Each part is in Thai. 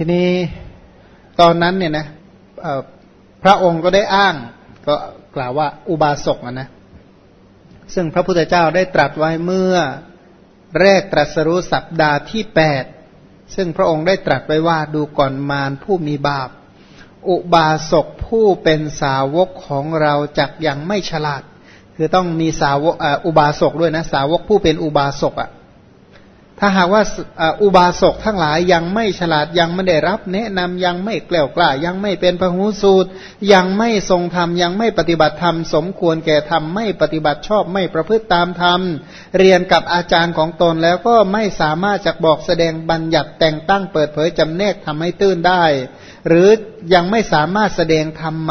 ทีนี้ตอนนั้นเนี่ยนะพระองค์ก็ได้อ้าง ก็กล่าวว่าอุบาสกนะซึ่งพระพุทธเจ้าได้ตรัสไว้เมื่อแรกตรัสรู้สัปดาห์ที่แปดซึ่งพระองค์ได้ตรัสไว้ว่าดูก่อนมารผู้มีบาป อุบาสกผู้เป็นสาวกของเราจักยังไม่ฉลาด คือต้องมีสาวกอุบาสกด้วยนะ สาวกผู้เป็นอุบาสกอะ ถ้าหากว่าอุบาสกทั้งหลายยังไม่ฉลาดยังไม่ได้รับแนะนำยังไม่แกล้วกล้า ยังไม่เป็นพหูสูตร ยังไม่ทรงธรรมยังไม่ปฏิบัติธรรม สมควรแก่ธรรมไม่ปฏิบัติชอบไม่ประพฤติตามธรรม เรียนกับอาจารย์ของตนแล้วก็ไม่สามารถจะบอกแสดงบัญญัติแต่งตั้งเปิดเผยจำแนกทำให้ตื้นได้ หรือยังไม่สามารถแสดงธรรม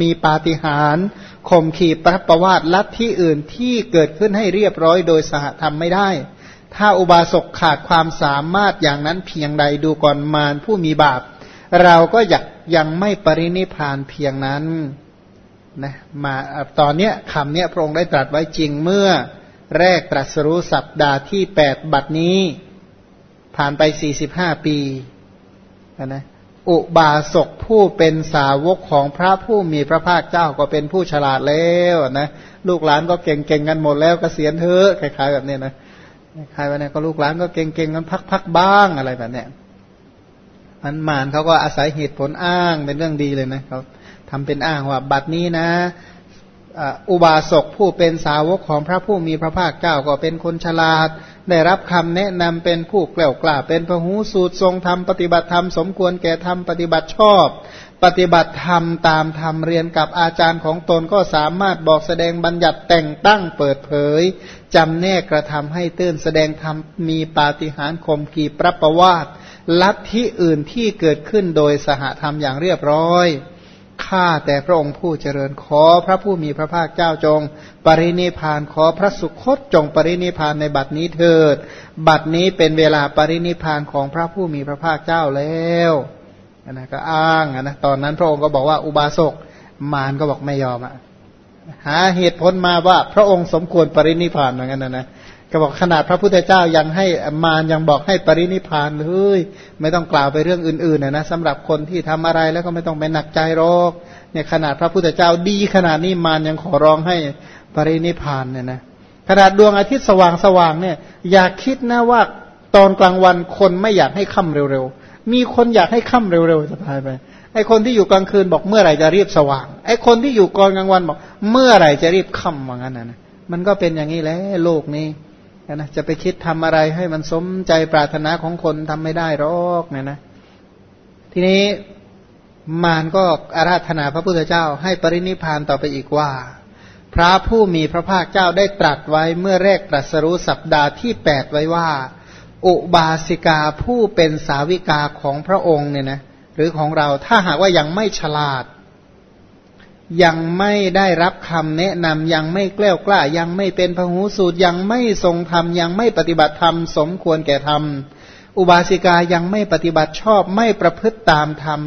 มีปาฏิหาริย์ข่มขีปรับประวาตลัทธิอื่นที่เกิดขึ้นให้เรียบร้อยโดยสหธรรมไม่ได้ ถ้าอุบาสกขาดความสามารถอย่างนั้นเพียงใดดูก่อนมารผู้มีบาป เราก็อยากยังไม่ปรินิพานเพียงนั้นนะมาตอนเนี้ยคำเนี้ยพระองค์ได้ตรัสไว้จริงเมื่อแรกตรัสรู้สัปดาห์ที่แปดบัดนี้ ผ่านไปสี่สิบห้าปีนะอุบาสกผู้เป็นสาวกของพระผู้มีพระภาคเจ้าก็เป็นผู้ฉลาดแล้วนะลูกหลานก็เก่งๆกันหมดแล้วกเกษียณเถอะคล้ายๆแบบนี้นะ ใครวะเนี่ยก็ลูกหลานก็เก่งๆกันพักๆบ้างอะไรแบบเนี้ยมันมานเขาก็อาศัยเหตุผลอ้างเป็นเรื่องดีเลยนะเขาทำเป็นอ้างว่าบัดนี้นะอุบาสกผู้เป็นสาวกของพระผู้มีพระภาคเจ้าก็เป็นคนฉลาด ได้รับคำแนะนำเป็นผู้แกล้วกล้า เป็นพหูสูตรทรงธรรมปฏิบัติธรรมสมควรแก่ธรรมปฏิบัติชอบ ปฏิบัติธรรมตามธรรมเรียนกับอาจารย์ของตนก็สามารถบอกแสดงบัญญัติแต่งตั้งเปิดเผยจำแนกกระทำให้ตื้นแสดงธรรมมีปาฏิหาริย์คมกีปรับประวาตลัทธิอื่นที่เกิดขึ้นโดยสหธรรมอย่างเรียบร้อยข้าแต่พระองค์ผู้เจริญขอพระผู้มีพระภาคเจ้าจง ปรินิพานขอพระสุคตจงปรินิพานในบัดนี้เถิด บัดนี้เป็นเวลาปรินิพานของพระผู้มีพระภาคเจ้าแล้ว นะก็อ้างนะตอนนั้นพระองค์ก็บอกว่าอุบาสกมารก็บอกไม่ยอมอะหาเหตุผลมาว่าพระองค์สมควรปรินิพานเหมือนกันนะนะก็บอกขนาดพระพุทธเจ้ายังให้มารยังบอกให้ปรินิพานเลยไม่ต้องกล่าวไปเรื่องอื่นๆนะนะสำหรับคนที่ทำอะไรแล้วก็ไม่ต้องไปหนักใจหรอกเนี่ยขนาดพระพุทธเจ้าดีขนาดนี้มารยังขอร้องให้ปรินิพานเนี่ยนะขนาดดวงอาทิตย์สว่างสว่างเนี่ย อยากคิดนะว่าตอนกลางวันคนไม่อยากให้ค่ำเร็วๆ มีคนอยากให้ค่ำเร็วๆจะตายไปไอคนที่อยู่กลางคืนบอกเมื่อไหร่จะรีบสว่าง ไอคนที่อยู่กลางวันบอก เมื่อไหร่จะรีบค่ำว่างั้นนะมันก็เป็นอย่างนี้แหละโลกนี้นะจะไปคิดทำอะไรให้มันสมใจปรารถนาของคนทำไม่ได้หรอกเนี่ยนะ ทีนี้มารก็อาราธนาพระพุทธเจ้า ให้ปรินิพานต่อไปอีกว่า พระผู้มีพระภาคเจ้าได้ตรัสไว้เมื่อแรกตรัสรู้สัปดาห์ที่แปดไว้ว่า อุบาสิกาผู้เป็นสาวิกาของพระองค์เนี่ยนะหรือของเราถ้าหากว่ายังไม่ฉลาด ยังไม่ได้รับคำแนะนำยังไม่แกล้วกล้า ยังไม่เป็นพหูสูตรยังไม่ทรงธรรมยังไม่ปฏิบัติธรรมสมควรแก่ธรรมอุบาสิกายังไม่ปฏิบัติชอบไม่ประพฤติตามธรรม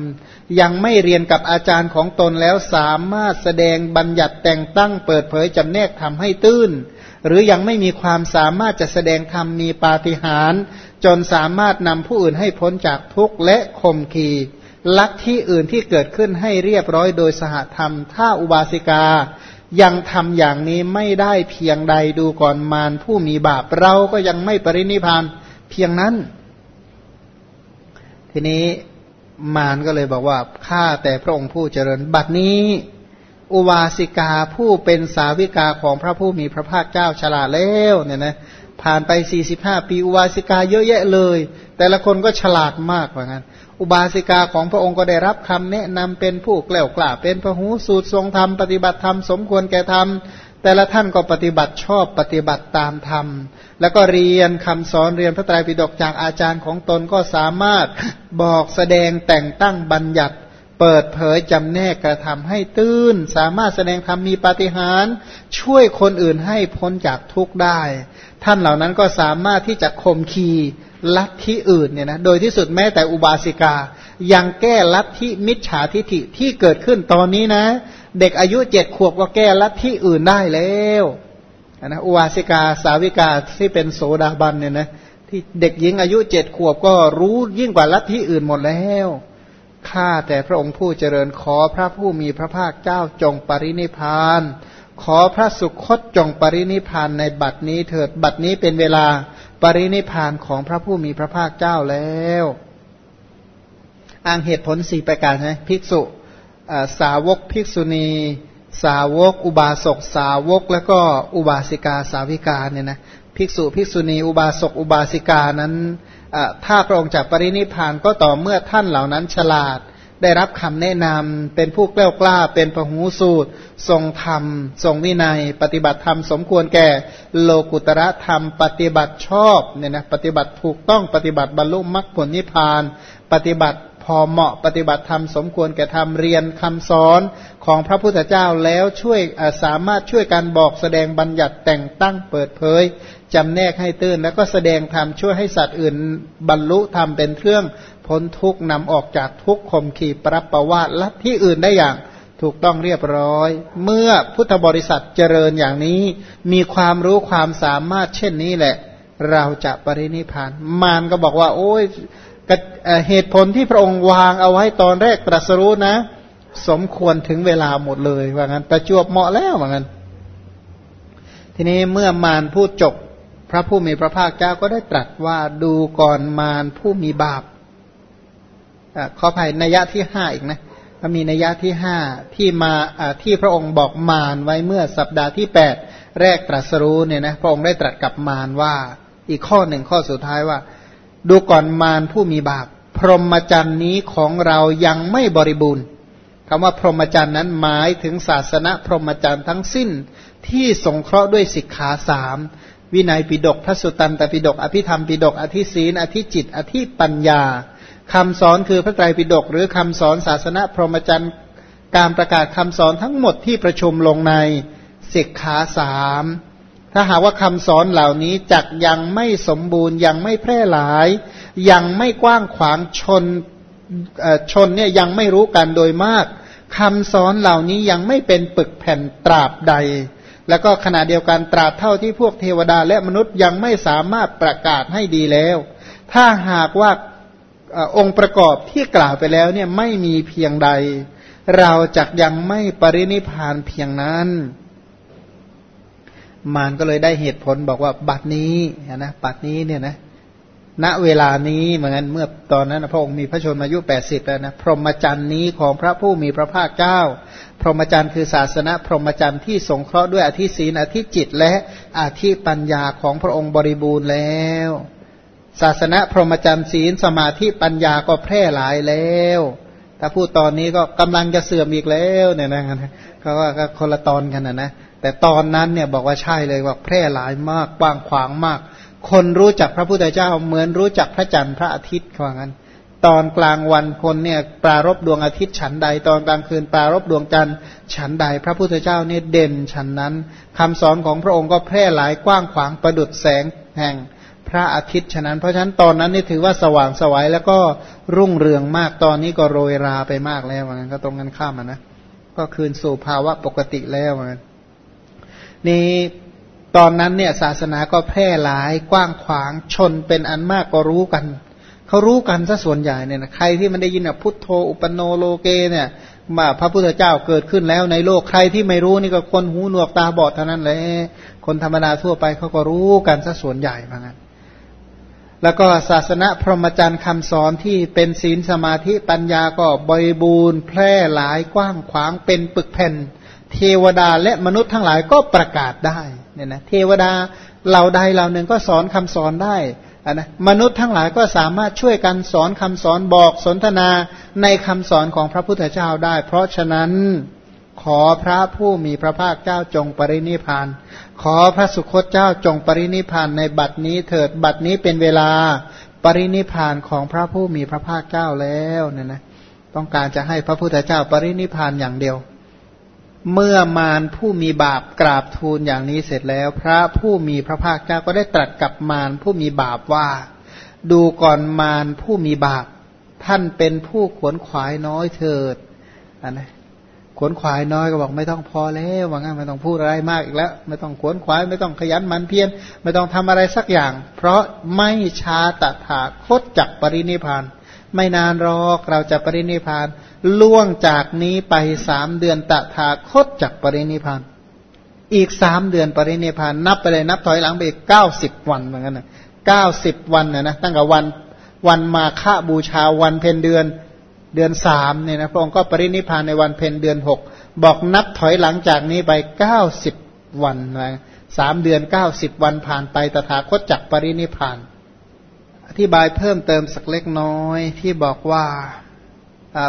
ยังไม่เรียนกับอาจารย์ของตนแล้วสามารถแสดงบัญญัติแต่งตั้งเปิดเผยจำแนกทำให้ตื้น หรือยังไม่มีความสามารถจะแสดงธรรมมีปาฏิหาริย์จนสามารถนำผู้อื่นให้พ้นจากทุกข์และข่มขีลัทธิอื่นที่เกิดขึ้นให้เรียบร้อยโดยสหธรรม ถ้าอุบาสิกา ยังทำอย่างนี้ไม่ได้เพียงใดดูก่อนมารผู้มีบาปเราก็ยังไม่ปรินิพานเพียงนั้น ทีนี้มารก็เลยบอกว่าข้าแต่พระองค์ผู้เจริญบัดนี้ อุบาสิกาผู้เป็นสาวิกาของพระผู้มีพระภาคเจ้าฉลาดแล้วเนี่ยนะผ่านไปสี่สิบห้าปี อุบาสิกาเยอะแยะเลย แต่ละคนก็ฉลาดมากเหมือนกันอุบาสิกาของพระองค์ก็ได้รับคำแนะนำเป็นผู้แกล้วกล้าเป็นพระหูสูตรทรงธรรมปฏิบัติธรรมสมควรแก่ธรรม แต่ละท่านก็ปฏิบัติชอบปฏิบัติตามธรรม แล้วก็เรียนคำสอนเรียนพระไตรปิฎกจากอาจารย์ของตนก็สามารถบอกแสดงแต่งตั้งบัญญัติ เปิดเผยจำแนกกระทำให้ตื้น สามารถแสดงธรรมมีปาฏิหาริย์ช่วยคนอื่นให้พ้นจากทุกข์ได้ ท่านเหล่านั้นก็สามารถที่จะข่มขีลัทธิอื่นเนี่ยนะโดยที่สุดแม้แต่อุบาสิกา ยังแก้ลัทธิมิจฉาทิฐิที่เกิดขึ้นตอนนี้นะ เด็กอายุเจ็ดขวบก็แก้ลัทธิอื่นได้แล้วนะอุบาสิกาสาวิกาที่เป็นโสดาบันเนี่ยนะที่เด็กหญิงอายุเจ็ดขวบก็รู้ยิ่งกว่าลัทธิอื่นหมดแล้ว ข้าแต่พระองค์ผู้เจริญขอพระผู้มีพระภาคเจ้าจงปรินิพาน ขอพระสุคตจงปรินิพานในบัดนี้เถิดบัดนี้เป็นเวลาปรินิพานของพระผู้มีพระภาคเจ้าแล้วอ้างเหตุผลสี่ประการใช่ภิกษุสาวกภิกษุณี สาวก อุบาสกสาวก แล้วก็อุบาสิกาสาวิกาเนี่ยนะภิกษุภิกษุณี อุบาสกอุบาสิกานั้น ถ้าพระองค์จะปรินิพานก็ต่อเมื่อท่านเหล่านั้นฉลาด ได้รับคำแนะนำเป็นผู้กล้ากล้า เป็นพหูสูตร ทรงธรรม ทรงวินัย ปฏิบัติธรรมสมควรแก่ โลกุตระธรรม ปฏิบัติชอบเนี่ยนะปฏิบัติถูกต้องปฏิบัติบรรลุมรรคผลนิพพาน ปฏิบัติ พอเหมาะปฏิบัติธรรมสมควรแก่ธรรมเรียนคำสอนของพระพุทธเจ้าแล้วช่วยสามารถช่วยการบอกแสดงบัญญัติแต่งตั้งเปิดเผยจำแนกให้ตื้นแล้วก็แสดงธรรมช่วยให้สัตว์อื่น บรรลุธรรมเป็นเครื่องพ้นทุกนำออกจากทุกขมขีปรับประวาตลัทธิอื่นได้อย่างถูกต้องเรียบร้อย เมื่อพุทธบริษัทเจริญอย่างนี้ มีความรู้ความสามารถเช่นนี้แหละ เราจะปรินิพาน มารก็บอกว่า โอ้ย เหตุผลที่พระองค์วางเอาไว้ตอนแรกตรัสรู้นะ สมควรถึงเวลาหมดเลยว่างั้นประจวบเหมาะแล้วว่างั้น ทีนี้เมื่อมารพูดจบ พระผู้มีพระภาคเจ้าก็ได้ตรัสว่าดูก่อนมารผู้มีบาปอขออภัยนัยยะที่ห้าอีกนะมีนัยยะที่ห้าที่มาที่พระองค์บอกมารไว้เมื่อสัปดาห์ที่แปดแรกตรัสรู้เนี่ยนะพระองค์ได้ตรัสกับมารว่า อีกข้อหนึ่งข้อสุดท้ายว่า ดูก่อนมารผู้มีบาป พรหมจรรย์นี้ของเรายังไม่บริบูรณ์คำว่าพรหมจรรย์นั้นหมายถึงศาสนาพรหมจรรย์ทั้งสิ้นที่สงเคราะห์ด้วยสิกขาสามวินัยปิดกพระสุตตันตปิดกอภิธรรมปิดกอธิศีนอธิจิต อธิปัญญาคำสอนคือพระไตรปิฎกหรือคำสอนศาสนาพรหมจรรย์การประกาศคำสอนทั้งหมดที่ประชุมลงในสิกขาสาม ถ้าหากว่าคำสอนเหล่านี้จักยังไม่สมบูรณ์ยังไม่แพร่หลาย ยังไม่กว้างขวางชนชนเนี่ยยังไม่รู้กันโดยมากคำสอนเหล่านี้ยังไม่เป็นปึกแผ่นตราบใด แล้วก็ขณะเดียวกันตราบเท่าที่พวกเทวดาและมนุษย์ยังไม่สามารถประกาศให้ดีแล้ว ถ้าหากว่าองค์ประกอบที่กล่าวไปแล้วเนี่ยไม่มีเพียงใด เราจักยังไม่ปรินิพานเพียงนั้น มารก็เลยได้เหตุผลบอกว่าบัดนี้นะบัดนี้เนี่ยนะณเวลานี้เหมือนกันเมื่อตอนนั้นพระองค์มีพระชนมายุแปดสิบแล้วนะพรหมจรรย์นี้ของพระผู้มีพระภาคเจ้า พรหมจรรย์คือศาสนาพรหมจรรย์ที่สงเคราะห์ด้วยอธิศีนอธิจิต และอธิปัญญาของพระองค์บริบูรณ์แล้ว ศาสนาพรหมจรรย์ศีลสมาธิปัญญาก็แพร่หลายแล้วถ้าพูดตอนนี้ก็กำลังจะเสื่อมอีกแล้วเนี่ยนะเขาก็คนละตอนกันนะนะ แต่ตอนนั้นเนี่ยบอกว่าใช่เลยว่าแพร่หลายมากกว้างขวางมาก คนรู้จักพระพุทธเจ้าเหมือนรู้จักพระจันทร์พระอาทิตย์ว่างั้น ตอนกลางวันคนเนี่ยปรารบดวงอาทิตย์ฉันใด ตอนกลางคืนปรารบดวงจันทร์ฉันใด พระพุทธเจ้าเนี่ยเด่นฉันนั้นคำสอนของพระองค์ก็แพร่หลายกว้างขวางประดุดแสงแห่งพระอาทิตย์ฉะนั้น เพราะฉะนั้นตอนนั้นนี่ถือว่าสว่างสวัยแล้วก็รุ่งเรืองมากตอนนี้ก็โรยราไปมากแล้วว่างั้นก็ตรงกันข้ามนะก็คืนสู่ภาวะปกติแล้วว่างั้น นี่ตอนนั้นเนี่ยศาสนาก็แพร่หลายกว้างขวางชนเป็นอันมากก็รู้กันเขารู้กันซะส่วนใหญ่เนี่ยนะใครที่มันได้ยินแบบพุทโธอุปโนโลเกเนี่ยมาพระพุทธเจ้าเกิดขึ้นแล้วในโลกใครที่ไม่รู้นี่ก็คนหูหนวกตาบอดเท่านั้นเลยคนธรรมดาทั่วไปเขาก็รู้กันซะส่วนใหญ่เหมือนกันแล้วก็ศาสนาพรหมจรรย์คำสอนที่เป็นศีลสมาธิปัญญาก็บริบูรณ์แพร่หลายกว้างขวางเป็นปึกแผ่น เทวดาและมนุษย์ทั้งหลายก็ประกาศได้เนี่ยนะเทวดาเหล่าใดเหล่าหนึ่งก็สอนคำสอนได้นะมนุษย์ทั้งหลายก็สามารถช่วยกันสอนคำสอนบอกสนทนาในคำสอนของพระพุทธเจ้าได้ เพราะฉะนั้นขอพระผู้มีพระภาคเจ้าจงปรินิพาน ขอพระสุคตเจ้าจงปรินิพานในบัดนี้เถิดบัดนี้เป็นเวลาปรินิพานของพระผู้มีพระภาคเจ้าแล้วเนี่ยนะต้องการจะให้พระพุทธเจ้าปรินิพานอย่างเดียว เมื่อมารผู้มีบาปกราบทูลอย่างนี้เสร็จแล้ว พระผู้มีพระภาคเจ้าก็ได้ตรัสกับมารผู้มีบาปว่า ดูก่อนมารผู้มีบาป ท่านเป็นผู้ขวนขวายน้อยเถิดนนะขวนขวายน้อยก็บอกไม่ต้องพอแล้วว่างั้นไม่ต้องพูดอะไรมากอีกแล้ว ไม่ต้องขวนขวาย ไม่ต้องขยันมันเพียรไม่ต้องทำอะไรสักอย่าง เพราะไม่ช้าตถาคตจักปรินิพาน ไม่นานรอกเราจะปรินิพานล่วงจากนี้ไปสามเดือนตถาคตจักปรินิพานอีกสามเดือนปรินิพานนับไปเลยนับถอยหลังไปอีกเก้าสิบวันเหมือนกันนะเก้าสิบวันนะนะตั้งแต่วันวันมาฆบูชาวันเพ็ญเดือนเดือนสามเนี่ยนะพระองค์ก็ปรินิพานในวันเพ็ญเดือนหกบอกนับถอยหลังจากนี้ไปเก้าสิบวันนะสามเดือนเก้าสิบวันผ่านไปตถาคตจักปรินิพาน อธิบายเพิ่มเติมสักเล็กน้อยที่บอกว่า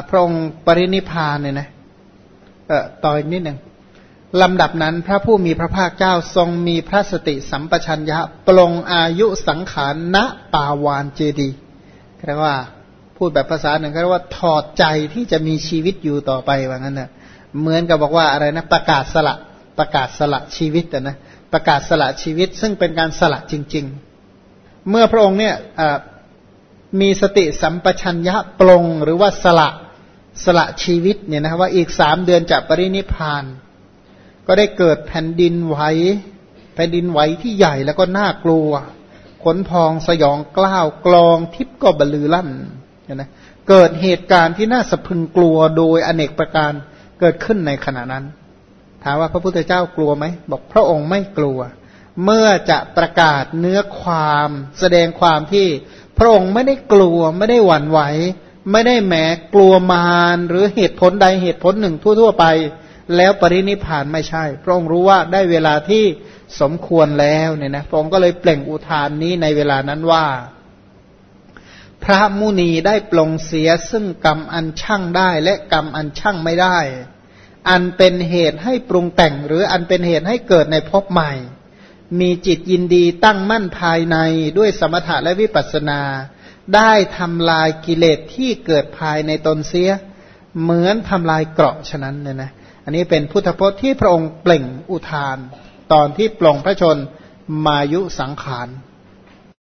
พระองค์ปรินิพานเนี่ยนะต่ออีกนิดหนึ่งลำดับนั้นพระผู้มีพระภาคเจ้าทรงมีพระสติสัมปชัญญะปลงอายุสังขารณปาวานเจดีเรียกว่าพูดแบบภาษาหนึ่งก็เรียกว่าถอดใจที่จะมีชีวิตอยู่ต่อไปว่างั้นนะเหมือนกับบอกว่าอะไรนะประกาศสละประกาศสละชีวิตนะประกาศสละชีวิตซึ่งเป็นการสละจริง ๆ เมื่อพระองค์เนี่ยมีสติสัมปชัญญะปลงหรือว่าสละสละชีวิตเนี่ยนะว่าอีกสามเดือนจะปรินิพาน ก็ได้เกิดแผ่นดินไหวแผ่นดินไหวที่ใหญ่แล้วก็น่ากลัว ขนพองสยองกล้าวกลองทิพก็บลือลั่นนะเกิดเหตุการณ์ที่น่าสะพึงกลัวโดยอเนกประการเกิดขึ้นในขณะนั้น ถามว่าพระพุทธเจ้ากลัวไหมบอกพระองค์ไม่กลัว เมื่อจะประกาศเนื้อความแสดงความที่พระองค์ไม่ได้กลัวไม่ได้หวั่นไหว ไม่ได้แหมกลัวมารหรือเหตุผลใดเหตุผลหนึ่งทั่ว ๆ ไป แล้วปรินิพานไม่ใช่ พระองค์รู้ว่าได้เวลาที่สมควรแล้วเนี่ยนะพระองค์ก็เลยเปล่งอุทานนี้ในเวลานั้นว่า พระมุนีได้ปลงเสียซึ่งกรรมอันช่างได้และกรรมอันช่างไม่ได้ อันเป็นเหตุให้ปรุงแต่งหรืออันเป็นเหตุให้เกิดในภพใหม่ มีจิตยินดีตั้งมั่นภายในด้วยสมถะและวิปัสสนา ได้ทำลายกิเลสที่เกิดภายในตนเสีย เหมือนทำลายเกราะฉะนั้นเนี่ยนะอันนี้เป็นพุทธพจน์ที่พระองค์เปล่งอุทาน ตอนที่ปลงพระชนมายุสังขาร